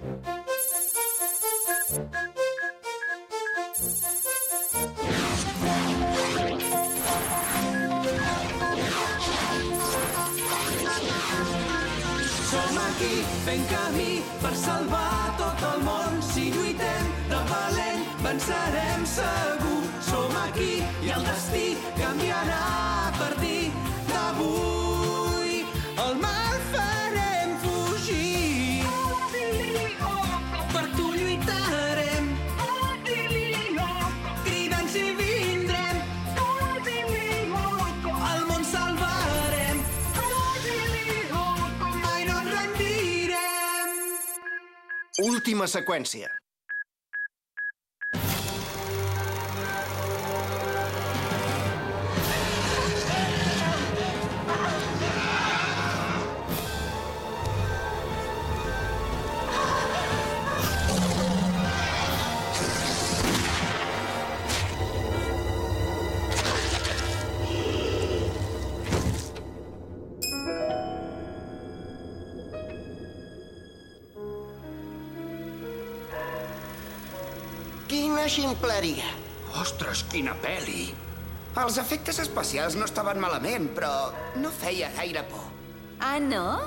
Som aquí fent camí per salvar tot el món. Si lluitem de valent, vencerem segur. Som aquí i el destí canviarà a partir d'avui. Última seqüència. Ximpleria. Ostres, quina peli! Els efectes especials no estaven malament, però no feia gaire por. Ah, no?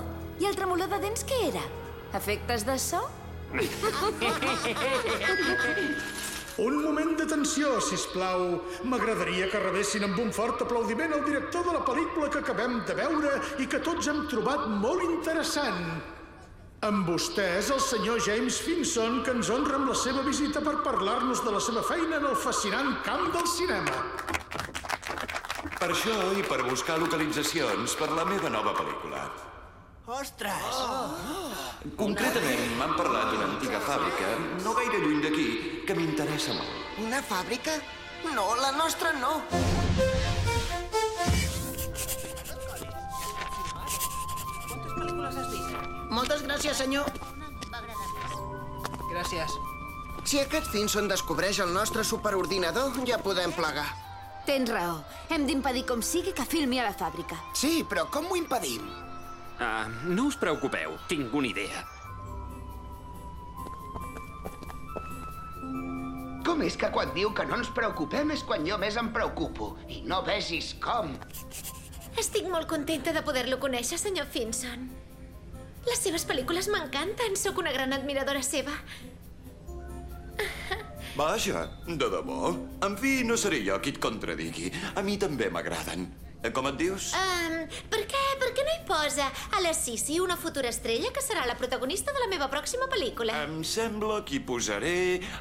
I el tremolor de dents què era? Efectes de so? Un moment d'atenció, si plau. M'agradaria que rebessin amb un fort aplaudiment el director de la pel·lícula que acabem de veure i que tots hem trobat molt interessant. Amb vostès, el senyor James Finson, que ens honra amb la seva visita per parlar-nos de la seva feina en el fascinant camp del cinema. Per això i per buscar localitzacions per la meva nova pel·lícula. Ostres! Concretament, m'han parlat d'una antiga fàbrica, no gaire lluny d'aquí, que m'interessa molt. Una fàbrica? No, la nostra no. Gràcies, senyor. Gràcies. Si aquest Finson descobreix el nostre superordinador, ja podem plegar. Tens raó. Hem d'impedir com sigui que filmi a la fàbrica. Sí, però com ho impedim? Ah, no us preocupeu, tinc una idea. Com és que quan diu que no ens preocupem és quan jo més em preocupo? I no vegis com. Estic molt contenta de poder-lo conèixer, senyor Finson. Les seves pel·lícules m'encanten. Sóc una gran admiradora seva. Vaja, de debò. En fi, no seré jo qui et contradigui. A mi també m'agraden. Eh, Com et dius? Um, per què? Per què no hi posa a la Sissi, una futura estrella que serà la protagonista de la meva pròxima pel·lícula? Em sembla que hi posaré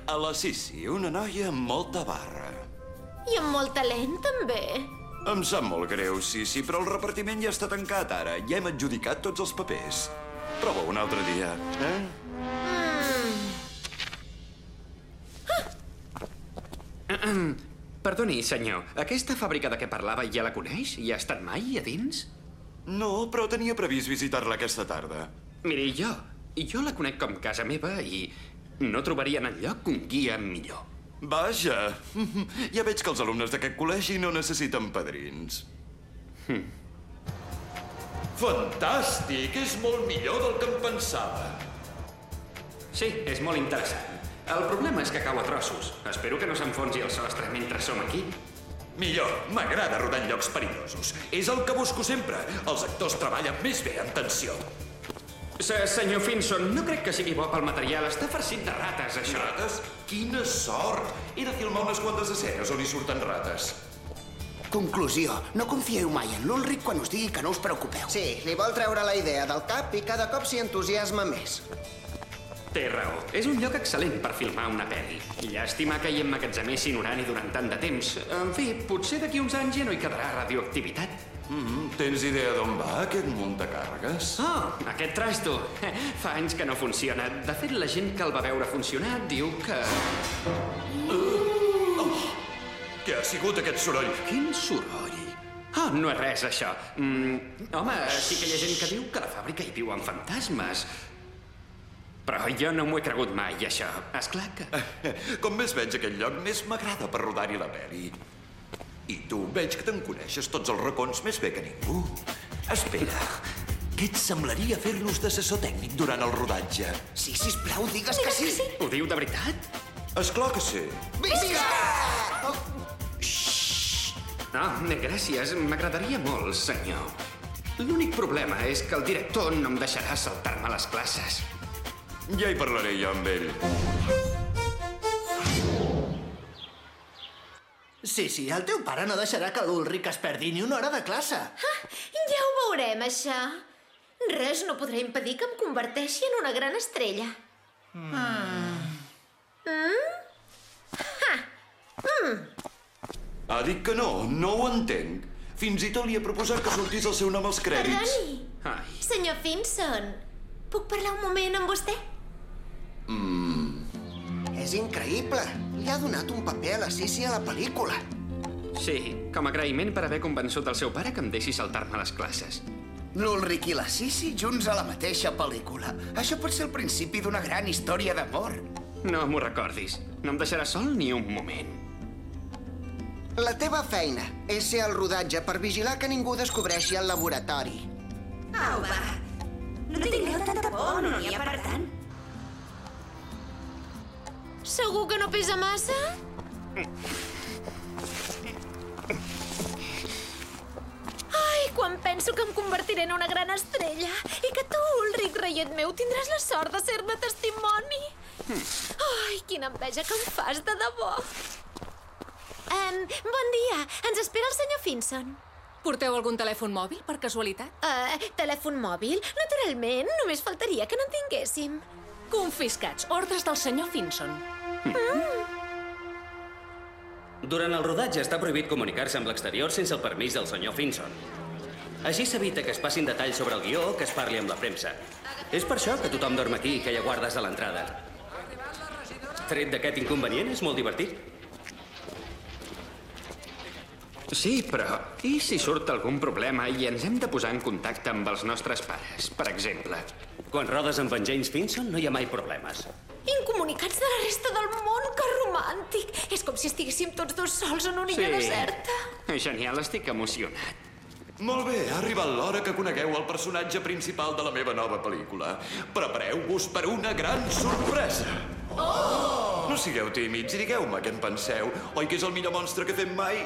a la Sissi, una noia amb molta barra. I amb molt talent, també. Em sap molt greu, Sissi, però el repartiment ja està tancat ara. Ja hem adjudicat tots els papers. Prova un altre dia, eh? Perdoni, senyor, aquesta fàbrica de què parlava ja la coneix? Hi ha estat mai a dins? No, però tenia previst visitar-la aquesta tarda. Miri, jo, jo la conec com casa meva i no trobaria en enlloc un guia millor. Vaja, ja veig que els alumnes d'aquest col·legi no necessiten padrins. Hm. Fantàstic! És molt millor del que em pensava. Sí, és molt interessant. El problema és que cau a trossos. Espero que no s'enfonsi el sostre mentre som aquí. Millor, m'agrada rodar en llocs perillosos. És el que busco sempre. Els actors treballen més bé en tensió. Se senyor Finson, no crec que sigui bo pel material. Està farcit de rates, això. Rates? Quina sort! He de filmar unes quantes escenes on hi surten rates. Conclusió. No confieu mai en l'Ulric quan us digui que no us preocupeu. Sí, li vol treure la idea del cap i cada cop s'hi entusiasma més. Té raó. És un lloc excel·lent per filmar una pel·li. Llàstima que hi emmagatzemessin urani durant tant de temps. En fi, potser d'aquí uns anys ja no hi quedarà radioactivitat. Mm -hmm. Tens idea d'on va aquest muntacàrregues? Oh, aquest trasto. Fa anys que no funciona. De fet, la gent que el va veure funcionar diu que... Què ha sigut aquest soroll? Quin soroll? Oh, no és res, això. Mm, home, sí que hi ha gent que diu que la fàbrica hi viuen fantasmes. Però jo no m'ho he cregut mai, això. És clar que... Com més veig aquest lloc, més m'agrada per rodar-hi la peli. I tu veig que te'n coneixes tots els racons més bé que ningú. Espera, Què et semblaria fer-nos d'assessor tècnic durant el rodatge? Sí, sisplau, digues que sí. Ho diu de veritat? És clar que sí. Visca! No, gràcies. M'agradaria molt, senyor. L'únic problema és que el director no em deixarà saltar-me les classes. Ja hi parlaré jo amb ell. Sí, sí, el teu pare no deixarà que l'Ulric es perdi ni una hora de classe. Ah, ja ho veurem, això. Res no podrà impedir que em converteixi en una gran estrella. Ha dit que no, no ho entenc. Fins i tot li he proposat que sortís el seu nom als crèdits. Perdoni, Ai, senyor Finson, puc parlar un moment amb vostè? És increïble. Li ha donat un paper a la Sissi a la pel·lícula. sí, com a agraïment per haver convençut el seu pare que em deixi saltar-me les classes. L'Ulric i la Sissi junts a la mateixa pel·lícula. Això pot ser el principi d'una gran història d'amor. No m'ho recordis. No em deixaràs sol ni un moment. La teva feina és ser al rodatge per vigilar que ningú descobreixi el laboratori. Au, va. No tingueu tanta por, no n'hi ha per tant. Segur que no pesa massa? Ai, quan penso que em convertiré en una gran estrella i que tu, Ulric, reiet meu, tindràs la sort de ser-ne testimoni. Ai, quina enveja que em fas, de debò. Um, bon dia. Ens espera el senyor Finson. Porteu algun telèfon mòbil, per casualitat? Uh, telèfon mòbil? Naturalment, només faltaria que no en tinguéssim. Confiscats. Ordres del senyor Finson. Durant el rodatge està prohibit comunicar-se amb l'exterior sense el permís del senyor Finson. Així s'evita que es passin detalls sobre el guió o que es parli amb la premsa. És per això que tothom dorm aquí i que hi ha guardes a l'entrada. Tret d'aquest inconvenient, és molt divertit. Sí, però i si surt algun problema i ens hem de posar en contacte amb els nostres pares, per exemple? Quan rodes amb en James Finson no hi ha mai problemes. Incomunicats de la resta del món, que romàntic! És com si estiguéssim tots dos sols en una illa deserta. Genial, estic emocionat. Molt bé, ha arribat l'hora que conegueu el personatge principal de la meva nova pel·lícula. Prepareu-vos per una gran sorpresa. Oh! No sigueu tímids i digueu-me què en penseu. Oi que és el millor monstre que fem mai?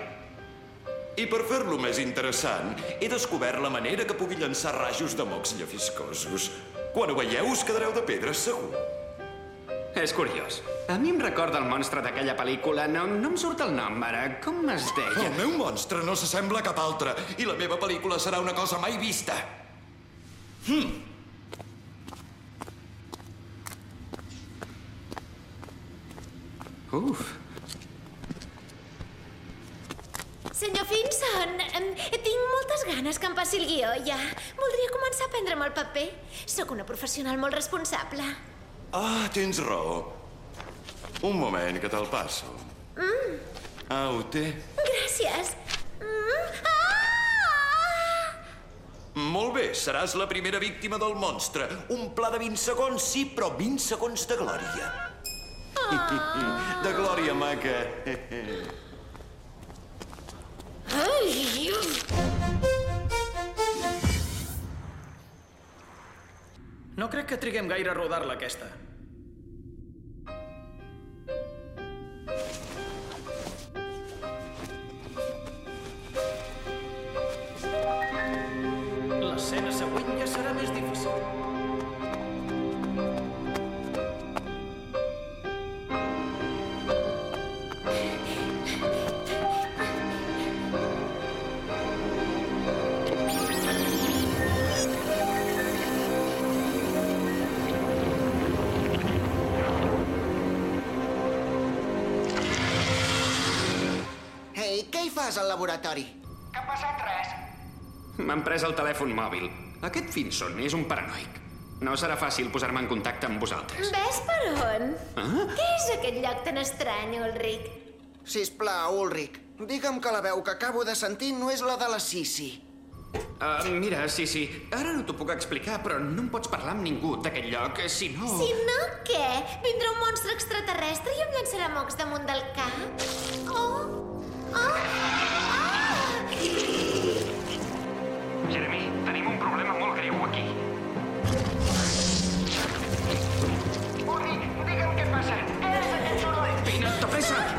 I per fer-lo més interessant, he descobert la manera que pugui llançar rajos de mocs llefiscosos. Quan ho veieu us quedareu de pedra, segur. És curiós. A mi em recorda el monstre d'aquella pel·lícula. No, no em surt el nom, ara. Com es deia? El meu monstre no s'assembla a cap altre i la meva pel·lícula serà una cosa mai vista. Uf, Senyor Finson, tinc moltes ganes que em passi el guió, ja. Voldria començar a prendre'm el paper. Sóc una professional molt responsable. Ah, tens raó. Un moment, que te'l passo. Mm. Ah, ho té. Gràcies. Mm. Ah! Molt bé, seràs la primera víctima del monstre. Un pla de 20 segons, sí, però 20 segons de glòria. De glòria, maca. No crec que triguem gaire a rodar-la, aquesta. M'han pres el telèfon mòbil. Aquest Finson és un paranoic. No serà fàcil posar-me en contacte amb vosaltres. Ves per on? Ah? Què és aquest lloc tan estrany, Ulric? Sisplau, Ulric, digue'm que la veu que acabo de sentir no és la de la Sissi. Uh, mira, sí, sí, ara no t'ho puc explicar, però no em pots parlar amb ningú d'aquest lloc, eh, si no... Si no, què? Vindrà un monstre extraterrestre i em llançarà mocs damunt del cap? Oh! Oh! Jeremy, tenim un problema molt greu aquí. Woody, digue'm què passa. Què és aquest soroll? Vine, de pressa!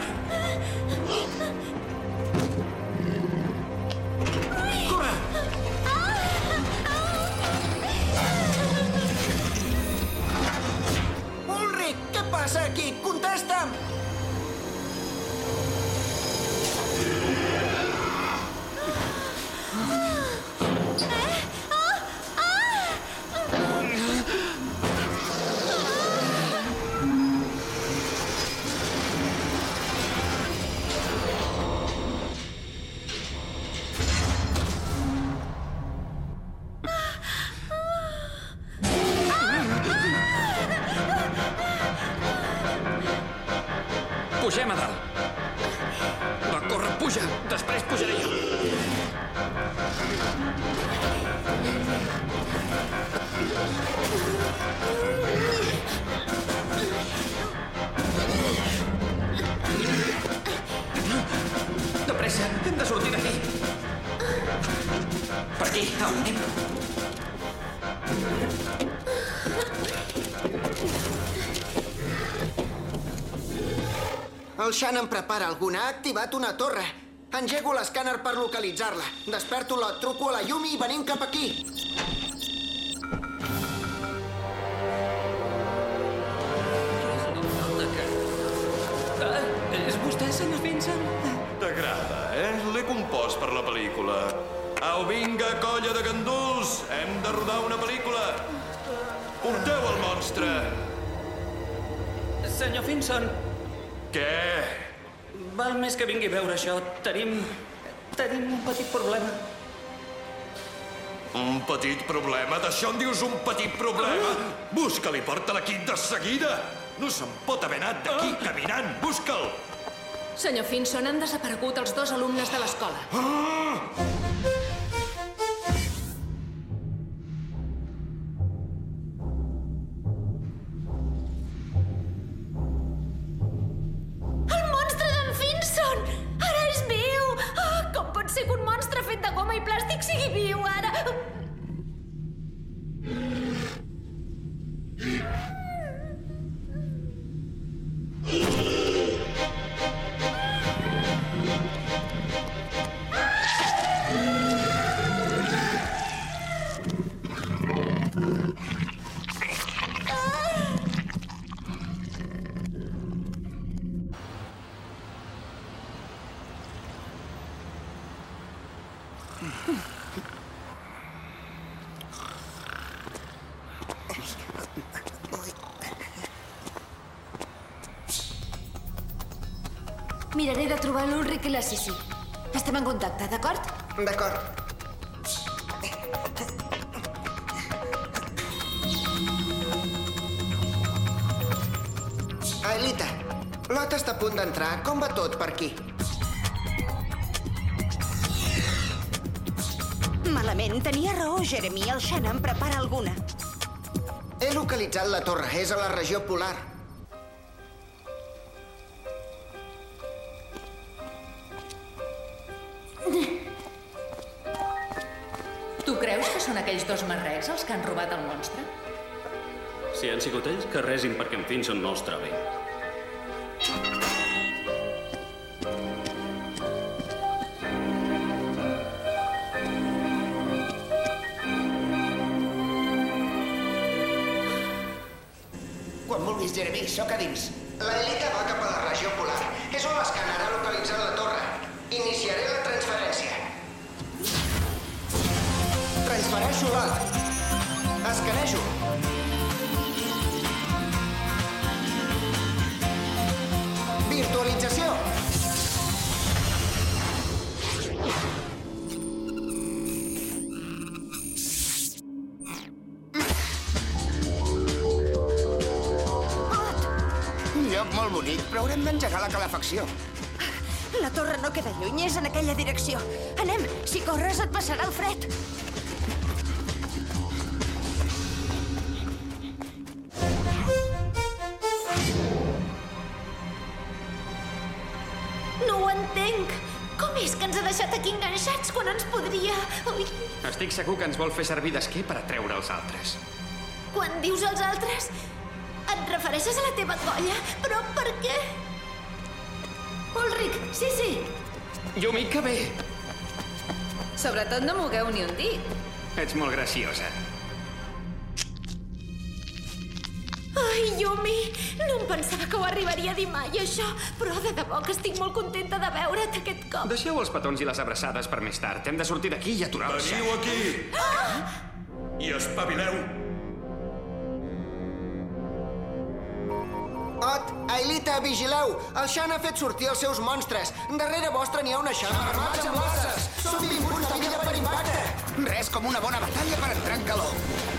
Puja. Després pujaré jo. De pressa, hem de sortir d'aquí. Per aquí, a on anem? El Shannon prepara alguna. Ha activat una torre. Engego l'escàner per localitzar-la. Desperto la truco a la Yumi i venim cap aquí. Ah, és vostè, senyor Vincent? T'agrada, eh? L'he compost per la pel·lícula. Au, vinga, colla de ganduls! Hem de rodar una pel·lícula! Porteu el monstre! Senyor Finson, Què? Val més que vingui a veure això. Tenim... tenim un petit problema. Un petit problema? D'això en dius un petit problema? Busca-li, porta l'equip de seguida! No se'n pot haver anat d'aquí caminant! Busca'l! Senyor Finson, han desaparegut els dos alumnes de l'escola. El com pot ser que un monstre fet de goma i plàstic sigui viu, ara? Miraré de trobar l'Ulric i la Sissi. Estem en contacte, d'acord? D'acord. Aelita, Lot està a punt d'entrar. Com va tot per aquí? Malament, tenia raó, Jeremy. El Shannon prepara alguna. He localitzat la torre. És a la regió polar. Que han robat el monstre? Si han sigut ells, que resin perquè en Finson no els trobi. Quan vulguis, Jeremy, sóc a dins. L'Aelita va cap a la regió polar. És on l'escàner ha localitzat la torre. Iniciaré la transferència. Transfereixo Lot. Escanejo. Virtualització. Lloc molt bonic, però haurem d'engegar la calefacció. La torre no queda lluny, és en aquella direcció. Anem, si corres et passarà el fred. Aquí enganxats quan ens podria... Ui, Estic segur que ens vol fer servir d'esquer per atreure els altres. quan dius els altres, et refereixes a la teva colla? Però per què? Ulric, sí, sí. Yumi, que bé! Sobretot no mogueu ni un dit. Ets molt graciosa. Ai, Yumi, no em pensava que ho arribaria a dir mai, això. Però de debò que estic molt contenta de veure't aquest cop. Deixeu els petons i les abraçades per més tard. Hem de sortir d'aquí i aturar el Veniu aquí! I espavileu! Ot, Aelita, vigileu! El Shan ha fet sortir els seus monstres. Darrere vostre n'hi ha una Shan armats amb laces. Són vinguts de vida per impacte. Res com una bona batalla per entrar en calor.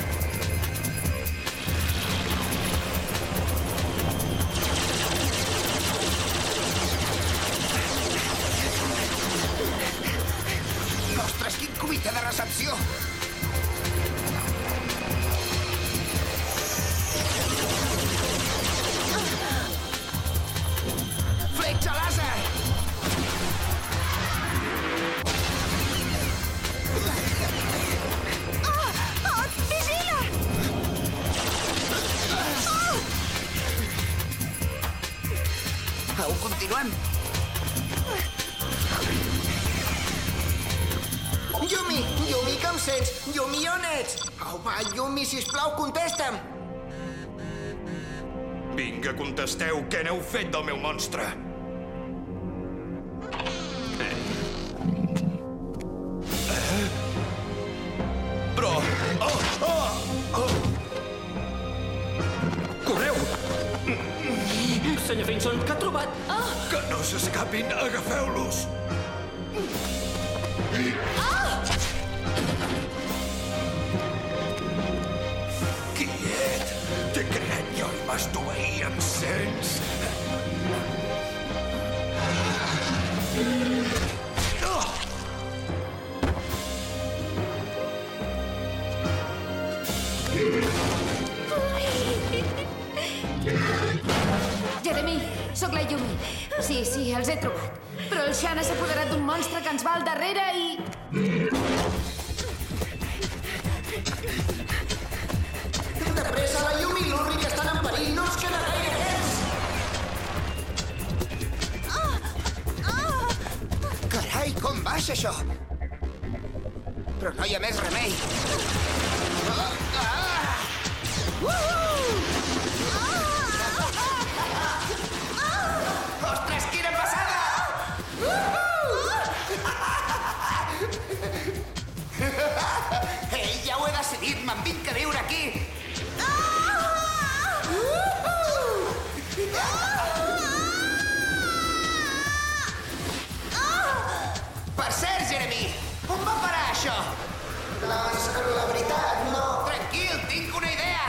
comitè de recepció. Què n'heu fet del meu monstre? Eh? Però... Oh, oh, oh. Correu! Senyor Finson, què ha trobat? Oh! Que no s'escapin, agafeu-los! Quiet! T'he creat jo i m'has d'obeir, em sents? Sóc la Yumi. Sí, sí, els he trobat. Però el Xana s'ha apoderat d'un monstre que ens va al darrere i... on va parar això? Doncs, la veritat, no... Tranquil, tinc una idea.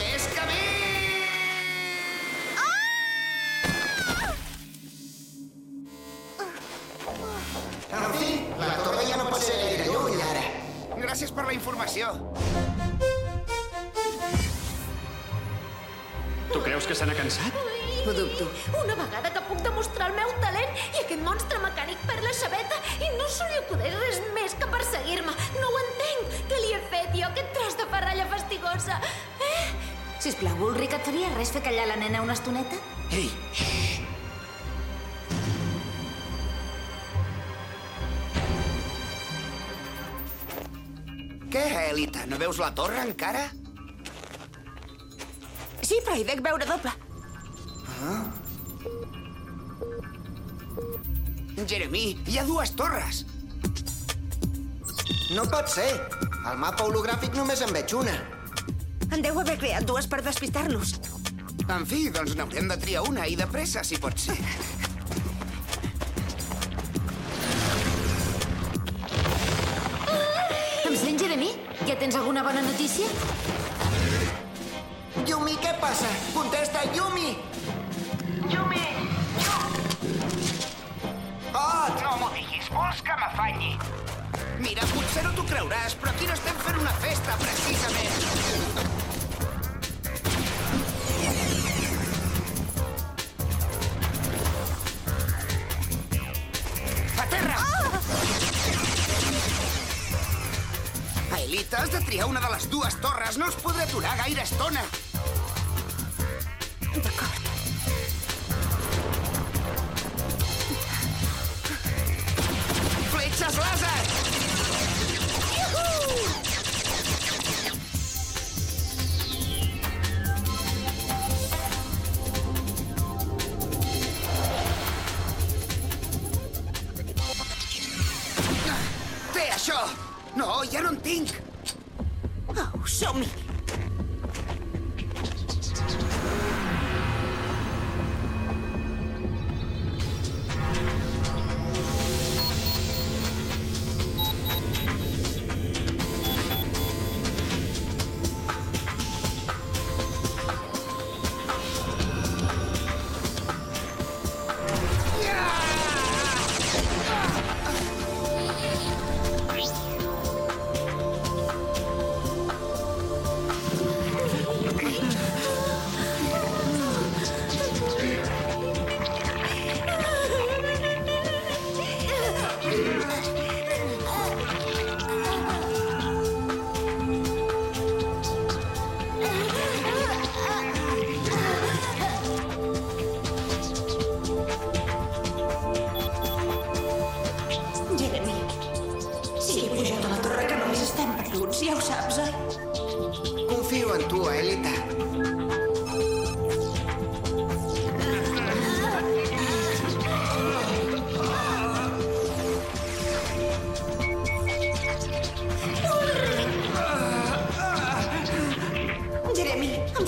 Ves camí! En fi, la torre ja no pot ser gaire lluny, ara. Gràcies per la informació. Tu creus que se n'ha cansat? Ho dubto. Una vegada que puc demostrar el meu talent i aquest monstre mecànic perd la xaveta i no se li acudeix res més que perseguir-me. No ho entenc. Què li he fet jo, aquest tros de ferralla fastigosa? Eh? Sisplau, Ulrich, et faria res fer callar la nena una estoneta? Ei, xxxt. Què, Elita? No veus la torre encara? Sí, però hi dec veure doble. Jeremy, hi ha dues torres. No pot ser. Al mapa hologràfic només en veig una. En deu haver creat dues per despistar-los. En fi, doncs n'haurem de triar una i de pressa, si pot ser. Em sents, Jeremy? Ja tens alguna bona notícia? Yumi, què passa? Potser no t'ho creuràs, però aquí no estem fent una festa, precisament. Aelita, has de triar una de les dues torres. No els podré aturar gaire estona. Això! No, ja no en tinc! Au, som-hi.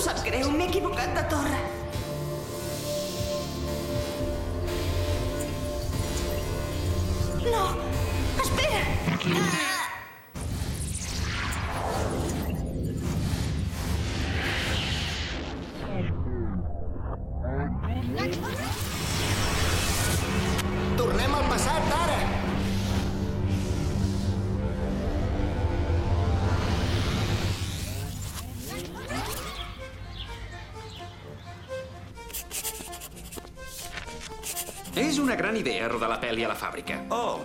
Sap greu, m'he equivocat de torre. No! Espera! Ah! Gran idea rodar la pel·li a la fàbrica. Oh,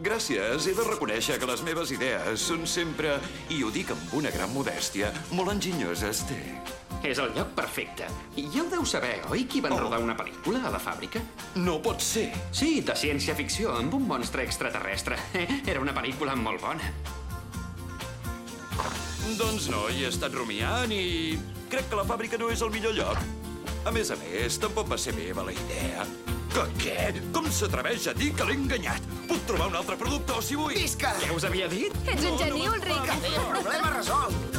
gràcies. He de reconèixer que les meves idees són sempre, i ho dic amb una gran modèstia, molt enginyoses, té. És el lloc perfecte. I ja ho deu saber, oi, qui van rodar una pel·lícula a la fàbrica? No pot ser. Sí, de ciència-ficció, amb un monstre extraterrestre. Era una pel·lícula molt bona. Doncs no, hi he estat rumiant i crec que la fàbrica no és el millor lloc. A més a més, tampoc va ser meva la idea. Que què? Com s'atreveix a dir que l'he enganyat? Puc trobar un altre productor si vull. Visca! Què us havia dit? Ets un geni, Ulrich. Problema resolt.